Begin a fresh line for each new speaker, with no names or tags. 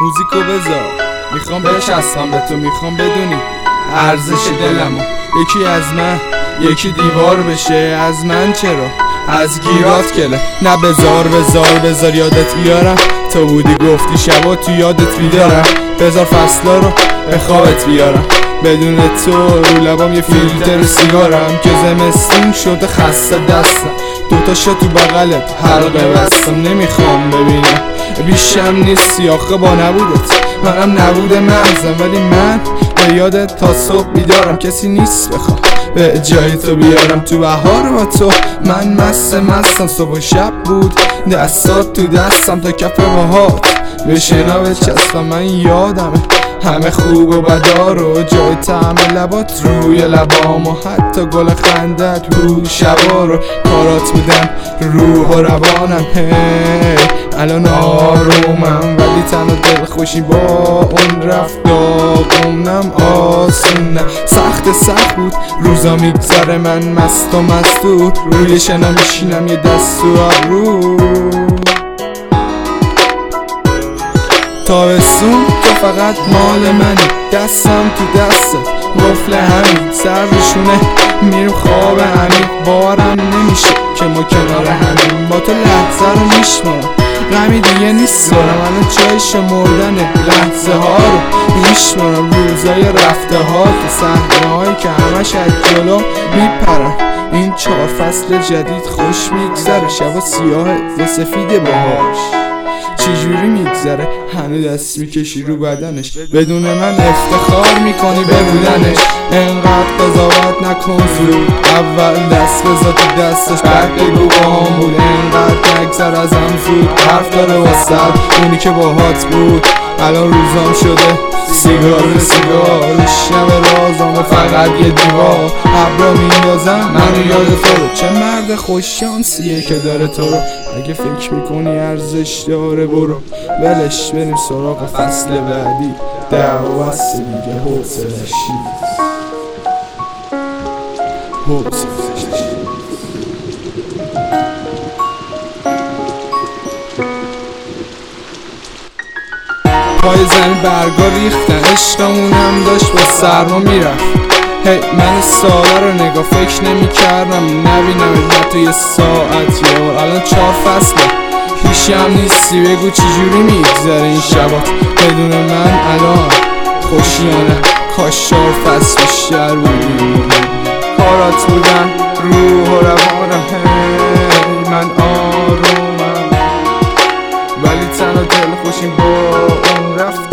موزیکو بذار. می‌خوام بچسبم به تو می‌خوام بدونی ارزش دلمو. یکی از من یکی دیوار بشه. از من چرا؟ از گیرات کله. نه بزار بزار بزار یادت بیارم. تو بودی گفتی شبا تو یادت بیدارم. بزار فصلا رو به خوابت بیارم. بدون تو رو لبام یه فیلتر سیگارم که زمستون شده خسته دستم. دوتا شا تو بغلت حلقه بستم. نمی‌خوام ببینم. بیشم نیستی آخه با نبودت. منم نبود مغزم ولی من به یادت تا صبح بیدارم. کسی نیست بخوام به جای تو بیارم. تو بهار با تو من مست مستم. صبح و شب بود دستات تو دستم. تا کف باهات به شنا بچستم من یادمه همه خوب و بدار و جای تعم لبات روی لبام و حتی گل خندت رو. شبا رو کارات میدم روح و روانم. الان آرومم ولی تنها دل خوشی با اون رفت. داغونم آسون نه سخت سخت بود. روزا میگذره من مست و مستور روی شنا میشینم یه دست و ابرو. تابستون تو فقط مال منی. دستم تو دستت قفل همین. سرشونه میرم خواب همین. بارم نمیشه که ما کنار همین. با تو لحظه رو میشمارم غمی دیگه نیست دارم الان جای شمردن لحظه ها رو میشمارم روزای رفته ها تو صحنه هایی که همش از جلو میپرن. این چهار فصل جدید خوش میگذره. شب سیاه و سفید باهاش. چجوری میگذره؟ هنو دست می‌کشی رو بدنش. بدون من افتخار می‌کنی به بودنش انقدر قضاوت نکن زود. اول دست بزا تو دستش بعد بگو با هم بود. انقدر نگذر ازم زود. حرف داره واسد اونی که باهات بود. الان روزام شده. سیگار سیگار. شب رازم فقط یه دیوار. ابرا میندازم. من یاد تو. چه مرد خوششانسیه که داره تو رو. اگه فکر می‌کنی ارزش داره برو. ولش بریم سراغ فصل بعدی. دعوا بسته دیگه نیست نیست پای زمین برگا ریختن عشقمونم داشت با سرما می‌رفت. هی من ساله رو نگاه فکر نمی کردم نبینم یه ساعت یه بار الان چهار فصله هیچی هم نیستی بگو چجوری میگذره این شبات بدون من الان خوشیانه کاش چهار فصل بیشتر بودیم. کنارت بودن روح و روانم هی من آرومم. ولی تن و دل خوشیم با اون رفت